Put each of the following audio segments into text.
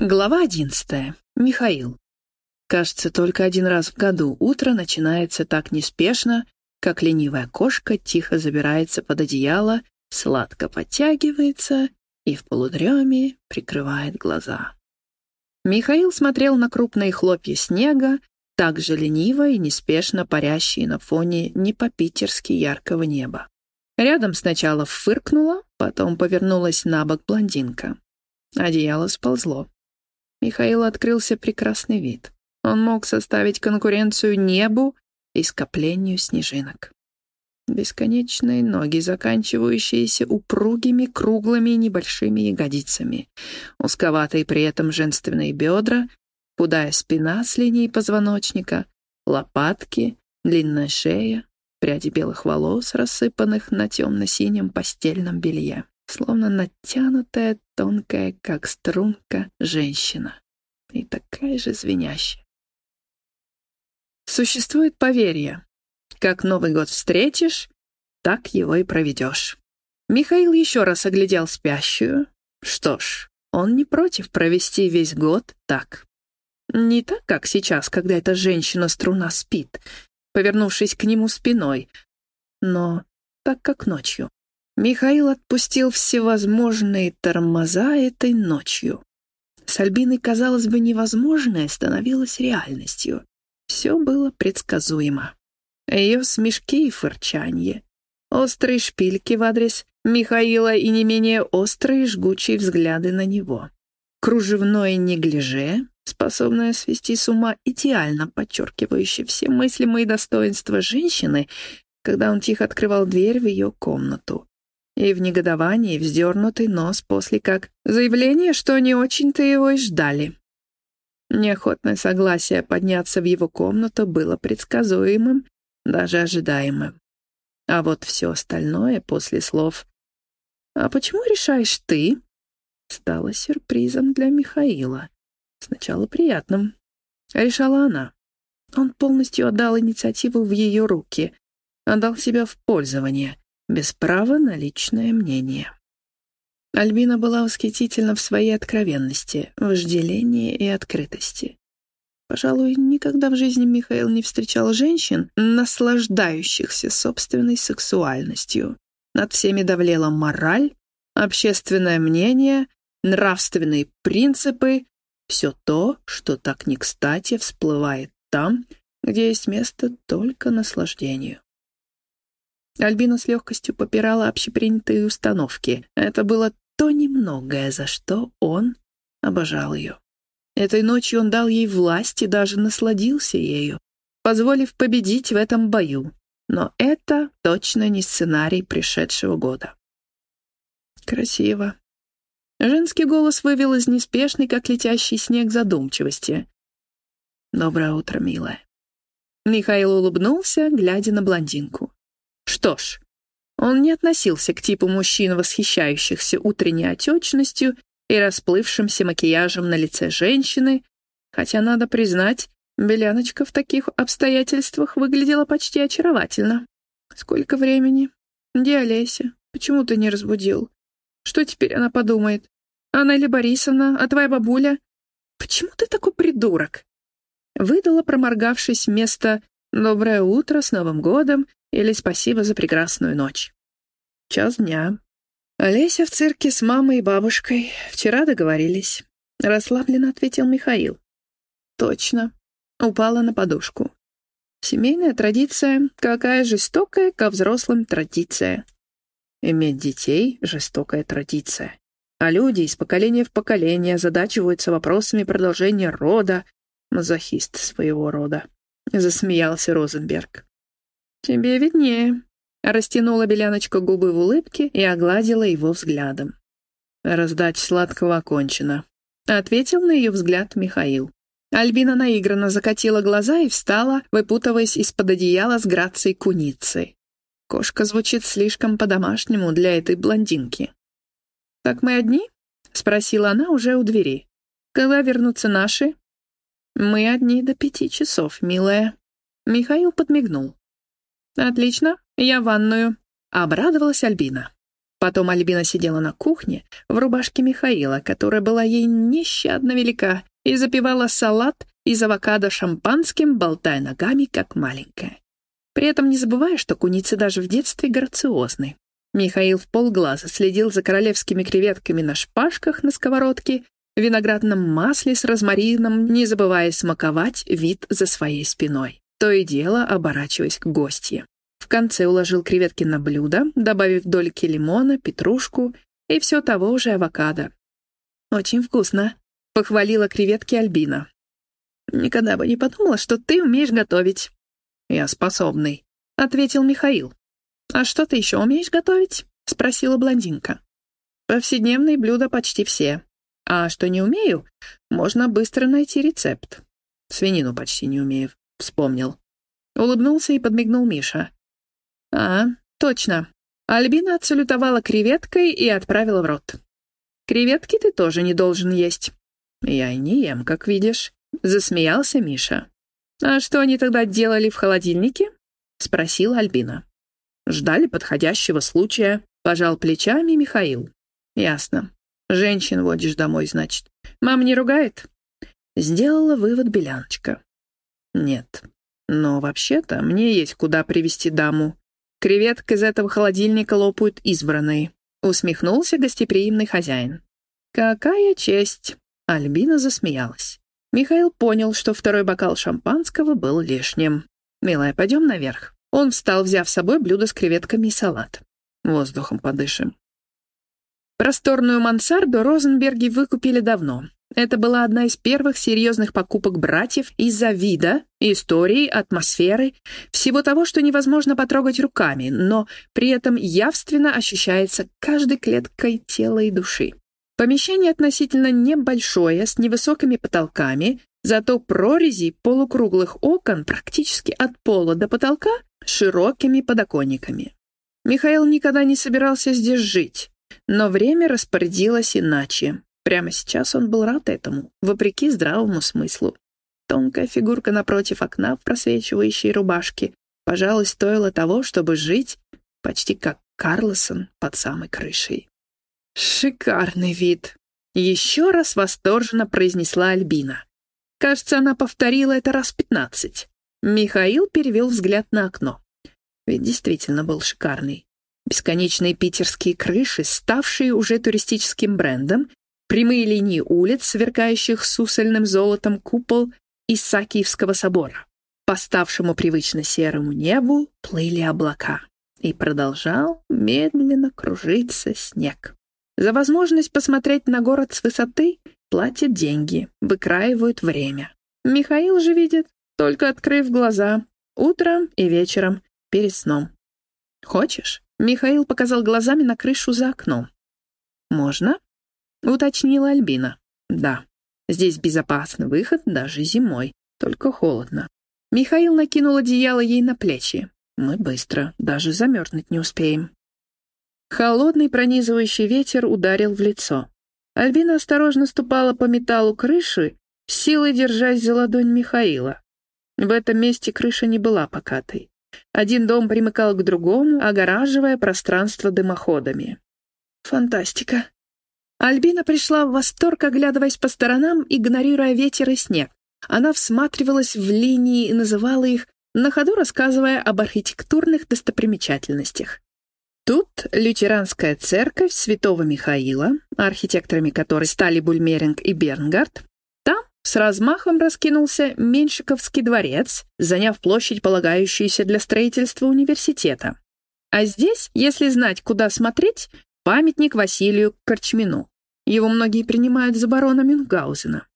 Глава одиннадцатая. Михаил. Кажется, только один раз в году утро начинается так неспешно, как ленивая кошка тихо забирается под одеяло, сладко подтягивается и в полудреме прикрывает глаза. Михаил смотрел на крупные хлопья снега, так же лениво и неспешно парящие на фоне не по-питерски яркого неба. Рядом сначала фыркнула, потом повернулась на бок блондинка. Одеяло сползло. Михаилу открылся прекрасный вид. Он мог составить конкуренцию небу и скоплению снежинок. Бесконечные ноги, заканчивающиеся упругими, круглыми небольшими ягодицами, узковатые при этом женственные бедра, худая спина с линией позвоночника, лопатки, длинная шея, пряди белых волос, рассыпанных на темно-синем постельном белье словно натянутая, тонкая, как струнка, женщина. И такая же звенящая. Существует поверье. Как Новый год встретишь, так его и проведешь. Михаил еще раз оглядел спящую. Что ж, он не против провести весь год так. Не так, как сейчас, когда эта женщина-струна спит, повернувшись к нему спиной, но так, как ночью. Михаил отпустил всевозможные тормоза этой ночью. С Альбиной, казалось бы, невозможное становилось реальностью. Все было предсказуемо. Ее смешки и фырчанье, острые шпильки в адрес Михаила и не менее острые жгучие взгляды на него. Кружевное неглиже, способное свести с ума, идеально подчеркивающее все мыслимые достоинства женщины, когда он тихо открывал дверь в ее комнату и в негодовании вздернутый нос после как заявление, что не очень-то его и ждали. Неохотное согласие подняться в его комнату было предсказуемым, даже ожидаемым. А вот все остальное после слов «А почему решаешь ты?» стало сюрпризом для Михаила. Сначала приятным. Решала она. Он полностью отдал инициативу в ее руки, отдал себя в пользование — без права на личное мнение. Альбина была восхитительна в своей откровенности, вожделении и открытости. Пожалуй, никогда в жизни Михаил не встречал женщин, наслаждающихся собственной сексуальностью. Над всеми давлела мораль, общественное мнение, нравственные принципы, все то, что так не кстати всплывает там, где есть место только наслаждению. Альбина с легкостью попирала общепринятые установки. Это было то немногое, за что он обожал ее. Этой ночью он дал ей власть и даже насладился ею, позволив победить в этом бою. Но это точно не сценарий пришедшего года. Красиво. Женский голос вывел из неспешной, как летящий снег, задумчивости. «Доброе утро, милая». Михаил улыбнулся, глядя на блондинку. Что ж, он не относился к типу мужчин, восхищающихся утренней отечностью и расплывшимся макияжем на лице женщины, хотя, надо признать, Беляночка в таких обстоятельствах выглядела почти очаровательно. «Сколько времени? Где Олеся? Почему ты не разбудил? Что теперь она подумает? Анна или Борисовна? А твоя бабуля? Почему ты такой придурок?» Выдала, проморгавшись вместо «Доброе утро, с Новым годом» или «Спасибо за прекрасную ночь». Час дня. Олеся в цирке с мамой и бабушкой. Вчера договорились. Расслабленно ответил Михаил. Точно. Упала на подушку. Семейная традиция, какая жестокая ко взрослым традиция. Иметь детей — жестокая традиция. А люди из поколения в поколение озадачиваются вопросами продолжения рода, мазохист своего рода. Засмеялся Розенберг. «Тебе виднее», — растянула Беляночка губы в улыбке и огладила его взглядом. «Раздача сладкого окончена», — ответил на ее взгляд Михаил. Альбина наигранно закатила глаза и встала, выпутываясь из-под одеяла с грацией куницы. Кошка звучит слишком по-домашнему для этой блондинки. «Так мы одни?» — спросила она уже у двери. «Когда вернутся наши?» «Мы одни до пяти часов, милая». Михаил подмигнул. «Отлично, я ванную», — обрадовалась Альбина. Потом Альбина сидела на кухне в рубашке Михаила, которая была ей нещадно велика, и запивала салат из авокадо шампанским, болтая ногами, как маленькая. При этом не забывая, что куницы даже в детстве грациозны. Михаил в полглаза следил за королевскими креветками на шпажках на сковородке, виноградном масле с розмарином, не забывая смаковать вид за своей спиной, то и дело оборачиваясь к гостье. В конце уложил креветки на блюдо, добавив дольки лимона, петрушку и все того же авокадо. «Очень вкусно», — похвалила креветки Альбина. «Никогда бы не подумала, что ты умеешь готовить». «Я способный», — ответил Михаил. «А что ты еще умеешь готовить?» — спросила блондинка. «Повседневные блюда почти все. А что не умею, можно быстро найти рецепт. Свинину почти не умею», — вспомнил. Улыбнулся и подмигнул Миша. «А, точно». Альбина отсалютовала креветкой и отправила в рот. «Креветки ты тоже не должен есть». «Я и не ем, как видишь», — засмеялся Миша. «А что они тогда делали в холодильнике?» — спросила Альбина. «Ждали подходящего случая», — пожал плечами Михаил. «Ясно. Женщин водишь домой, значит. Мама не ругает?» Сделала вывод Беляночка. «Нет. Но вообще-то мне есть куда привести даму. Креветок из этого холодильника лопают избранные», — усмехнулся гостеприимный хозяин. «Какая честь!» — Альбина засмеялась. Михаил понял, что второй бокал шампанского был лишним. «Милая, пойдем наверх». Он встал, взяв с собой блюдо с креветками и салат. «Воздухом подышим». Просторную мансарду Розенберги выкупили давно. Это была одна из первых серьезных покупок братьев из-за вида, истории, атмосферы, всего того, что невозможно потрогать руками, но при этом явственно ощущается каждой клеткой тела и души. Помещение относительно небольшое, с невысокими потолками, зато прорези полукруглых окон практически от пола до потолка широкими подоконниками. Михаил никогда не собирался здесь жить, но время распорядилось иначе. Прямо сейчас он был рад этому, вопреки здравому смыслу. Тонкая фигурка напротив окна в просвечивающей рубашке, пожалуй, стоила того, чтобы жить почти как Карлсон под самой крышей. «Шикарный вид!» — еще раз восторженно произнесла Альбина. Кажется, она повторила это раз пятнадцать. Михаил перевел взгляд на окно. Ведь действительно был шикарный. Бесконечные питерские крыши, ставшие уже туристическим брендом, прямые линии улиц, сверкающих сусальным золотом купол Исаакиевского собора. По ставшему привычно серому небу плыли облака. И продолжал медленно кружиться снег. За возможность посмотреть на город с высоты платят деньги, выкраивают время. Михаил же видит, только открыв глаза, утром и вечером, перед сном. «Хочешь?» — Михаил показал глазами на крышу за окном. «Можно?» — уточнила Альбина. «Да, здесь безопасный выход даже зимой, только холодно». Михаил накинул одеяло ей на плечи. «Мы быстро, даже замерзнуть не успеем». Холодный пронизывающий ветер ударил в лицо. Альбина осторожно ступала по металлу крыши, силой держась за ладонь Михаила. В этом месте крыша не была покатой. Один дом примыкал к другому, огораживая пространство дымоходами. Фантастика. Альбина пришла в восторг, оглядываясь по сторонам, игнорируя ветер и снег. Она всматривалась в линии и называла их, на ходу рассказывая об архитектурных достопримечательностях. Тут лютеранская церковь святого Михаила, архитекторами которой стали Бульмеринг и Бернгард. Там с размахом раскинулся Меньшиковский дворец, заняв площадь, полагающуюся для строительства университета. А здесь, если знать, куда смотреть, памятник Василию Корчмину. Его многие принимают за барона Мюнхгаузена.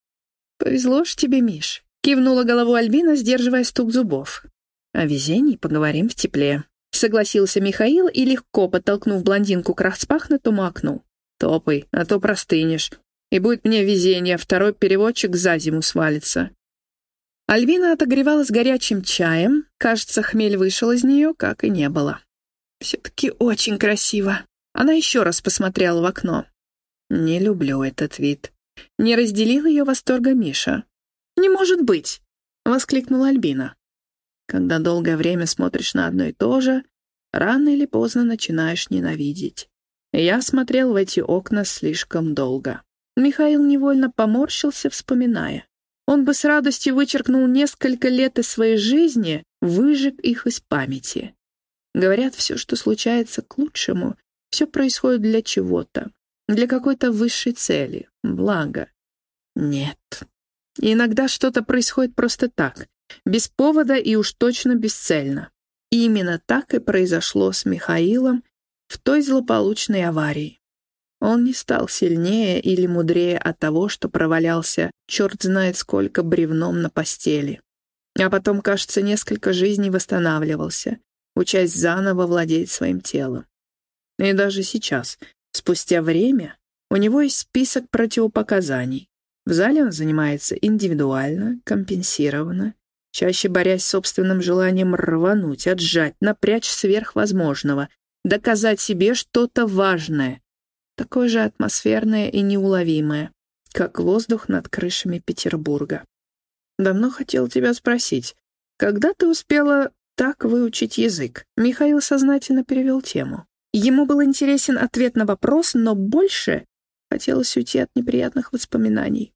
«Повезло ж тебе, Миш», — кивнула головой Альбина, сдерживая стук зубов. «О везении поговорим в тепле», Согласился Михаил и, легко подтолкнув блондинку к распахнутому окну. «Топай, а то простынешь. И будет мне везение, второй переводчик за зиму свалится». Альвина отогревалась горячим чаем. Кажется, хмель вышел из нее, как и не было. «Все-таки очень красиво». Она еще раз посмотрела в окно. «Не люблю этот вид». Не разделил ее восторга Миша. «Не может быть!» — воскликнула Альбина. Когда долгое время смотришь на одно и то же, рано или поздно начинаешь ненавидеть. Я смотрел в эти окна слишком долго. Михаил невольно поморщился, вспоминая. Он бы с радостью вычеркнул несколько лет из своей жизни, выжег их из памяти. Говорят, все, что случается к лучшему, все происходит для чего-то, для какой-то высшей цели, блага. Нет. иногда что-то происходит просто так, без повода и уж точно бесцельно. И именно так и произошло с Михаилом в той злополучной аварии. Он не стал сильнее или мудрее от того, что провалялся черт знает сколько бревном на постели. А потом, кажется, несколько жизней восстанавливался, учась заново владеть своим телом. И даже сейчас, спустя время, у него есть список противопоказаний. В зале он занимается индивидуально, компенсированно, чаще борясь с собственным желанием рвануть, отжать, напрячь сверхвозможного, доказать себе что-то важное, такое же атмосферное и неуловимое, как воздух над крышами Петербурга. Давно хотел тебя спросить, когда ты успела так выучить язык? Михаил сознательно перевел тему. Ему был интересен ответ на вопрос, но больше хотелось уйти от неприятных воспоминаний.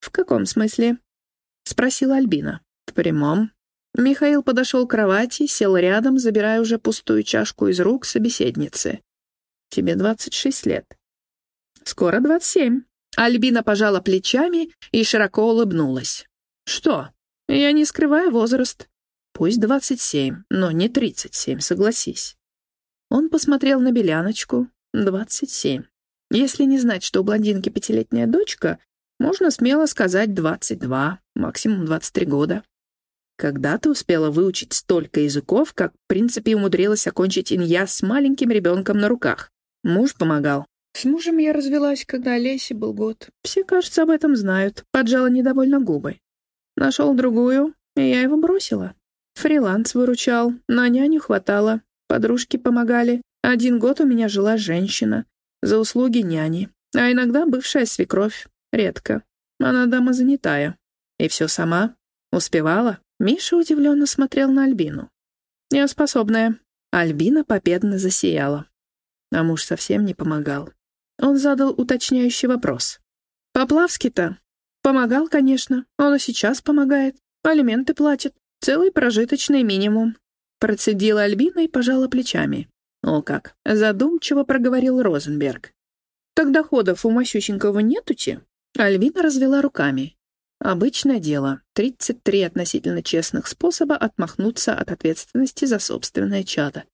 «В каком смысле?» — спросила Альбина. «В прямом». Михаил подошел к кровати, сел рядом, забирая уже пустую чашку из рук собеседницы. «Тебе двадцать шесть лет». «Скоро двадцать семь». Альбина пожала плечами и широко улыбнулась. «Что? Я не скрываю возраст. Пусть двадцать семь, но не тридцать семь, согласись». Он посмотрел на Беляночку. Двадцать семь. Если не знать, что у блондинки пятилетняя дочка, можно смело сказать двадцать два, максимум двадцать три года. Когда ты успела выучить столько языков, как, в принципе, умудрилась окончить инья с маленьким ребенком на руках? Муж помогал. С мужем я развелась, когда Олесе был год. Все, кажется, об этом знают. Поджала недовольно губы. Нашел другую, и я его бросила. Фриланс выручал, на няню хватало, подружки помогали. Один год у меня жила женщина, за услуги няни, а иногда бывшая свекровь, редко. Она дама занятая. И все сама. Успевала. Миша удивленно смотрел на Альбину. «Я способная». Альбина победно засияла. А муж совсем не помогал. Он задал уточняющий вопрос. «Поплавский-то?» «Помогал, конечно. Он и сейчас помогает. Алименты платит. Целый прожиточный минимум». Процедила Альбина и пожала плечами. «О как!» — задумчиво проговорил Розенберг. «Так доходов у Масющенкова нету-те?» Альбина развела руками. Обычное дело. 33 относительно честных способа отмахнуться от ответственности за собственное чадо.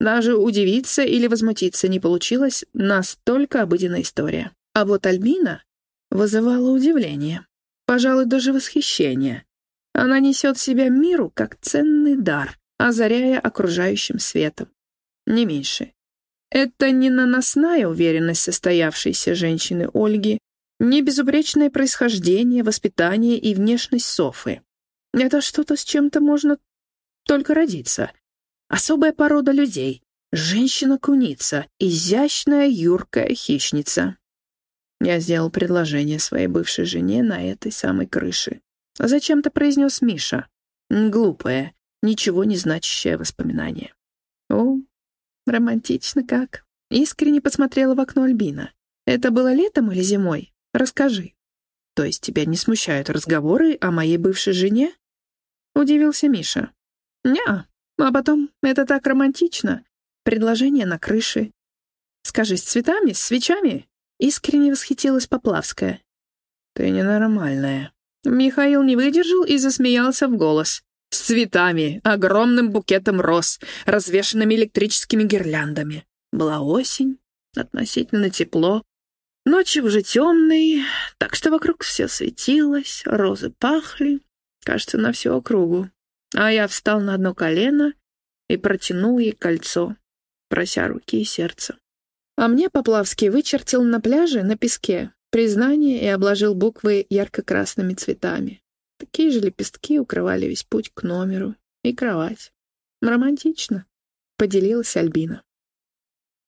Даже удивиться или возмутиться не получилось, настолько обыденная история. А вот Альбина вызывала удивление, пожалуй, даже восхищение. Она несет себя миру как ценный дар, озаряя окружающим светом. Не меньше. Это не наносная уверенность состоявшейся женщины Ольги, не безупречное происхождение, воспитание и внешность Софы. Это что-то, с чем-то можно только родиться. Особая порода людей. Женщина-куница, изящная юркая хищница. Я сделал предложение своей бывшей жене на этой самой крыше. Зачем-то произнес Миша. Глупое, ничего не значащее воспоминание. О, романтично как. Искренне посмотрела в окно Альбина. Это было летом или зимой? Расскажи. То есть тебя не смущают разговоры о моей бывшей жене? Удивился Миша. Ня, а потом, это так романтично. Предложение на крыше. Скажи, с цветами, с свечами? Искренне восхитилась Поплавская. Ты ненормальная. Михаил не выдержал и засмеялся в голос. С цветами, огромным букетом роз, развешанными электрическими гирляндами. Была осень, относительно тепло. Ночи уже темные, так что вокруг все светилось, розы пахли, кажется, на всю округу. А я встал на одно колено и протянул ей кольцо, прося руки и сердце. А мне Поплавский вычертил на пляже, на песке, признание и обложил буквы ярко-красными цветами. Такие же лепестки укрывали весь путь к номеру и кровать. Романтично, поделилась Альбина.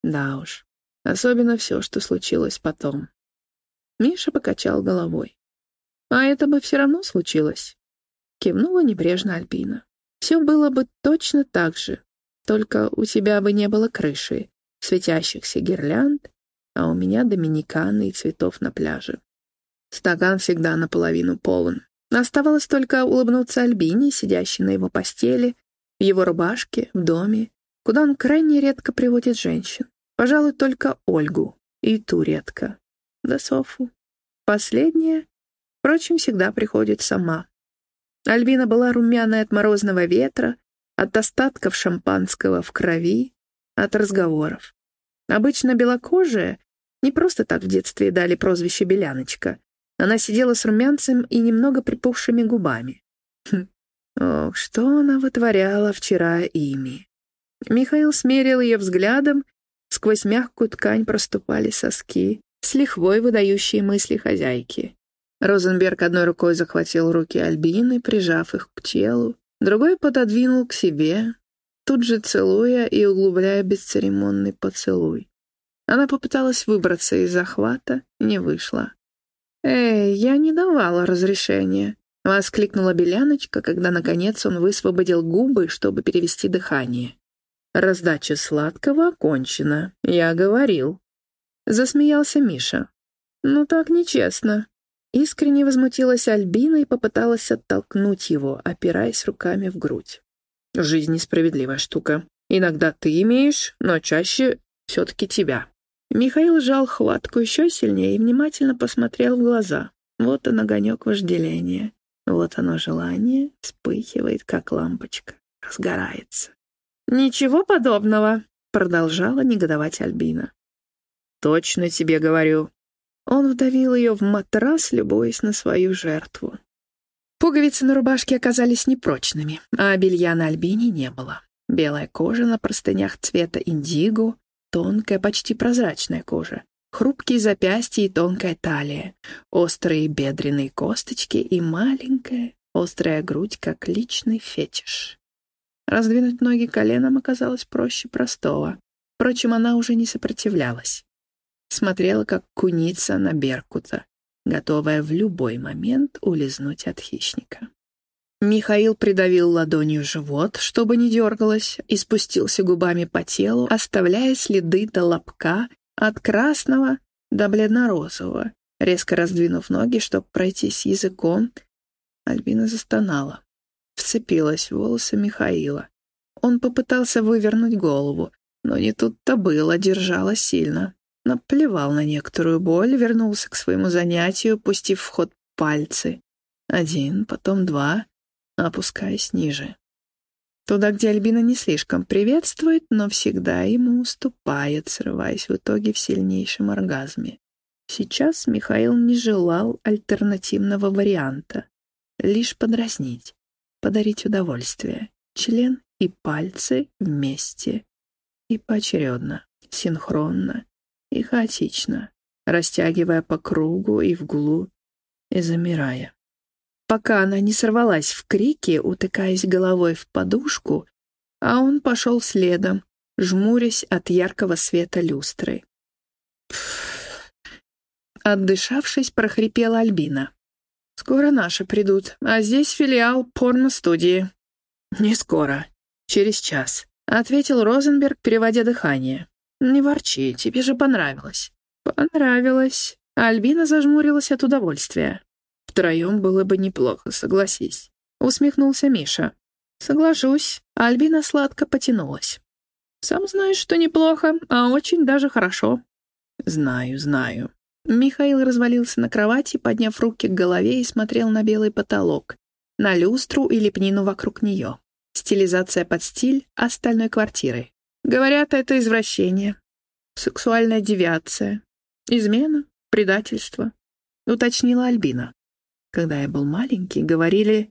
Да уж, особенно все, что случилось потом. Миша покачал головой. А это бы все равно случилось. Кивнула небрежно Альбина. Все было бы точно так же, только у тебя бы не было крыши. светящихся гирлянд, а у меня доминиканы и цветов на пляже. Стакан всегда наполовину полон. Оставалось только улыбнуться Альбине, сидящей на его постели, в его рубашке, в доме, куда он крайне редко приводит женщин. Пожалуй, только Ольгу, и ту редко. Да Софу. Последняя, впрочем, всегда приходит сама. Альбина была румяная от морозного ветра, от остатков шампанского в крови, от разговоров. Обычно белокожая, не просто так в детстве дали прозвище «беляночка», она сидела с румянцем и немного припухшими губами. Хм. Ох, что она вытворяла вчера ими. Михаил смерил ее взглядом, сквозь мягкую ткань проступали соски, с лихвой выдающие мысли хозяйки. Розенберг одной рукой захватил руки Альбины, прижав их к телу, другой пододвинул к себе, тут же целуя и углубляя бесцеремонный поцелуй. Она попыталась выбраться из захвата, не вышла. «Эй, я не давала разрешения», — воскликнула Беляночка, когда, наконец, он высвободил губы, чтобы перевести дыхание. «Раздача сладкого окончена, я говорил». Засмеялся Миша. «Ну так нечестно». Искренне возмутилась Альбина и попыталась оттолкнуть его, опираясь руками в грудь. «Жизнь несправедливая штука. Иногда ты имеешь, но чаще все-таки тебя». Михаил сжал хватку еще сильнее и внимательно посмотрел в глаза. Вот он огонек вожделения. Вот оно желание вспыхивает, как лампочка, разгорается. «Ничего подобного», — продолжала негодовать Альбина. «Точно тебе говорю». Он вдавил ее в матрас, любуясь на свою жертву. Пуговицы на рубашке оказались непрочными, а белья на Альбине не было. Белая кожа на простынях цвета индиго, Тонкая, почти прозрачная кожа, хрупкие запястья и тонкая талия, острые бедренные косточки и маленькая, острая грудь, как личный фетиш. Раздвинуть ноги коленом оказалось проще простого. Впрочем, она уже не сопротивлялась. Смотрела, как куница на беркута, готовая в любой момент улизнуть от хищника. Михаил придавил ладонью живот, чтобы не дергалось, и спустился губами по телу, оставляя следы до лобка от красного до бледно-розового. Резко раздвинув ноги, чтобы пройтись языком, Альбина застонала. Вцепилась в волосы Михаила. Он попытался вывернуть голову, но не тут-то было, держала сильно. Наплевал на некоторую боль, вернулся к своему занятию, пустив в ход пальцы. Один, потом два опускаясь ниже. Туда, где Альбина не слишком приветствует, но всегда ему уступает, срываясь в итоге в сильнейшем оргазме. Сейчас Михаил не желал альтернативного варианта. Лишь подразнить, подарить удовольствие. Член и пальцы вместе. И поочередно, синхронно и хаотично, растягивая по кругу и вглубь, и замирая пока она не сорвалась в крике, утыкаясь головой в подушку, а он пошел следом, жмурясь от яркого света люстры. Отдышавшись, прохрипела Альбина. «Скоро наши придут, а здесь филиал порно-студии». «Не скоро. Через час», — ответил Розенберг, переводя дыхание. «Не ворчи, тебе же понравилось». «Понравилось». Альбина зажмурилась от удовольствия. Втроем было бы неплохо, согласись. Усмехнулся Миша. Соглашусь. Альбина сладко потянулась. Сам знаешь, что неплохо, а очень даже хорошо. Знаю, знаю. Михаил развалился на кровати, подняв руки к голове и смотрел на белый потолок, на люстру и лепнину вокруг нее. Стилизация под стиль остальной квартиры. Говорят, это извращение. Сексуальная девиация. Измена, предательство, уточнила Альбина. Когда я был маленький, говорили...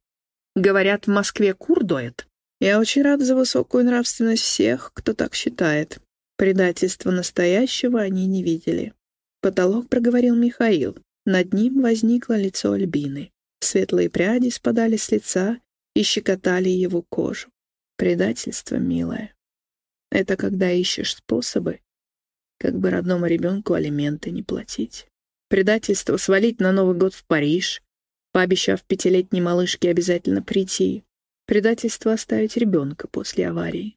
Говорят, в Москве кур доят. Я очень рад за высокую нравственность всех, кто так считает. Предательства настоящего они не видели. Потолок проговорил Михаил. Над ним возникло лицо Альбины. Светлые пряди спадали с лица и щекотали его кожу. Предательство, милое. Это когда ищешь способы, как бы родному ребенку алименты не платить. Предательство свалить на Новый год в Париж, пообещав пятилетней малышке обязательно прийти. Предательство оставить ребенка после аварии.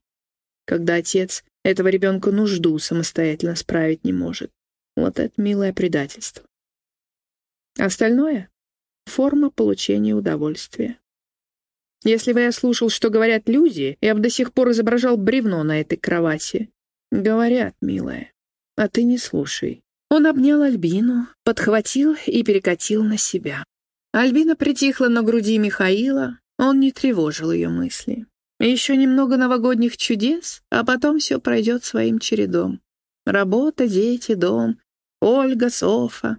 Когда отец Этого ребенка нужду самостоятельно справить не может. Вот это милое предательство. Остальное — форма получения удовольствия. Если бы я слушал, что говорят люди, я бы до сих пор изображал бревно на этой кровати. Говорят, милая, а ты не слушай. Он обнял Альбину, подхватил и перекатил на себя. Альбина притихла на груди Михаила, он не тревожил ее мысли. Еще немного новогодних чудес, а потом все пройдет своим чередом. Работа, дети, дом, Ольга, Софа.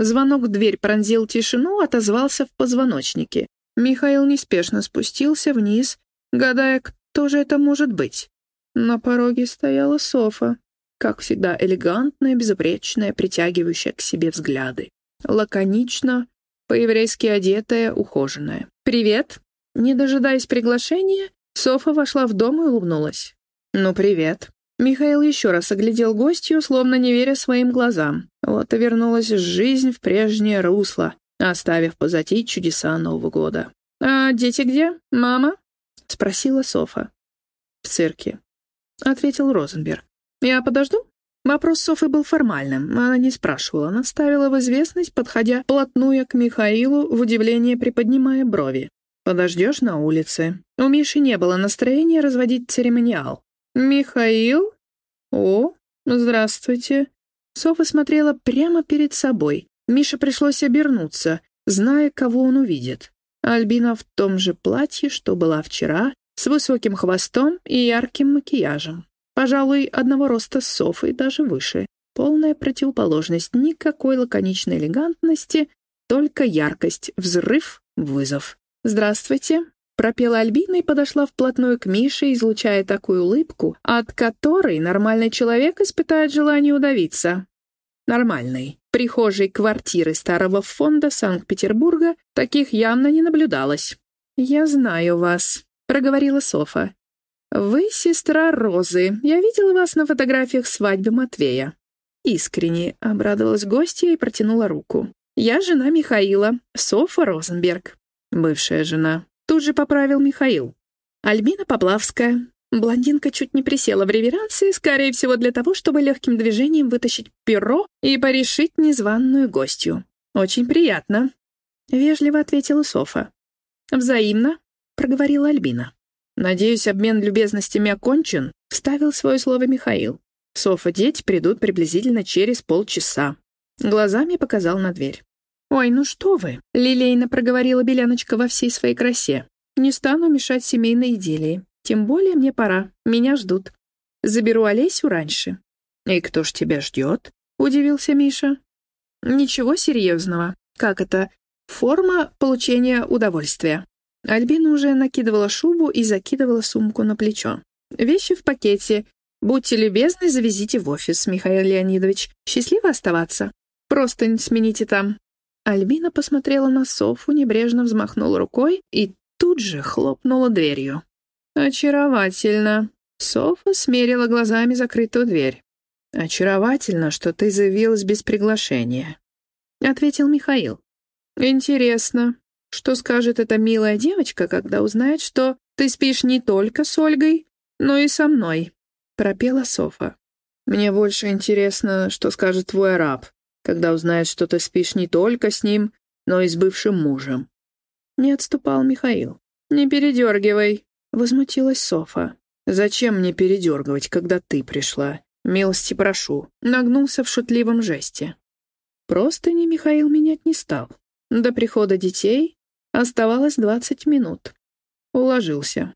Звонок в дверь пронзил тишину, отозвался в позвоночнике. Михаил неспешно спустился вниз, гадая, кто же это может быть. На пороге стояла Софа, как всегда элегантная, безупречная, притягивающая к себе взгляды. Лаконично, по-еврейски одетая, ухоженная. «Привет!» Не дожидаясь приглашения, Софа вошла в дом и улыбнулась. «Ну, привет». Михаил еще раз оглядел гостью, словно не веря своим глазам. Вот и вернулась жизнь в прежнее русло, оставив позади чудеса Нового года. «А дети где? Мама?» — спросила Софа. «В цирке», — ответил Розенберг. «Я подожду?» Вопрос Софы был формальным, она не спрашивала, она ставила в известность, подходя плотную к Михаилу, в удивление приподнимая брови. «Подождешь на улице». У Миши не было настроения разводить церемониал. «Михаил? О, здравствуйте». Софа смотрела прямо перед собой. Мише пришлось обернуться, зная, кого он увидит. Альбина в том же платье, что была вчера, с высоким хвостом и ярким макияжем. Пожалуй, одного роста с Софой, даже выше. Полная противоположность, никакой лаконичной элегантности, только яркость, взрыв, вызов. «Здравствуйте», — пропела Альбина и подошла вплотную к Мише, излучая такую улыбку, от которой нормальный человек испытает желание удавиться. Нормальный прихожей квартиры старого фонда Санкт-Петербурга таких явно не наблюдалось. «Я знаю вас», — проговорила Софа. «Вы сестра Розы. Я видела вас на фотографиях свадьбы Матвея». Искренне обрадовалась гостья и протянула руку. «Я жена Михаила, Софа Розенберг». «Бывшая жена». Тут же поправил Михаил. «Альбина Поплавская, Блондинка чуть не присела в реверансе, скорее всего, для того, чтобы легким движением вытащить перо и порешить незваную гостью. «Очень приятно», — вежливо ответила Софа. «Взаимно», — проговорила Альбина. «Надеюсь, обмен любезностями окончен», — вставил свое слово Михаил. «Софа, дети придут приблизительно через полчаса». Глазами показал на дверь. «Ой, ну что вы!» — лилейно проговорила Беляночка во всей своей красе. «Не стану мешать семейной идиллии. Тем более мне пора, меня ждут. Заберу Олесю раньше». «И кто ж тебя ждет?» — удивился Миша. «Ничего серьезного. Как это? Форма получения удовольствия». Альбина уже накидывала шубу и закидывала сумку на плечо. «Вещи в пакете. Будьте любезны, завезите в офис, Михаил Леонидович. Счастливо оставаться. Просто смените там». Альбина посмотрела на Софу, небрежно взмахнула рукой и тут же хлопнула дверью. «Очаровательно». Софа смерила глазами закрытую дверь. «Очаровательно, что ты заявилась без приглашения», — ответил Михаил. «Интересно, что скажет эта милая девочка, когда узнает, что ты спишь не только с Ольгой, но и со мной?» — пропела Софа. «Мне больше интересно, что скажет твой араб, когда узнает, что ты спишь не только с ним, но и с бывшим мужем». Не отступал Михаил. «Не передергивай», Возмутилась Софа. «Зачем мне передергивать, когда ты пришла? Милости прошу». Нагнулся в шутливом жесте. Просто не Михаил менять не стал. До прихода детей оставалось двадцать минут. Уложился.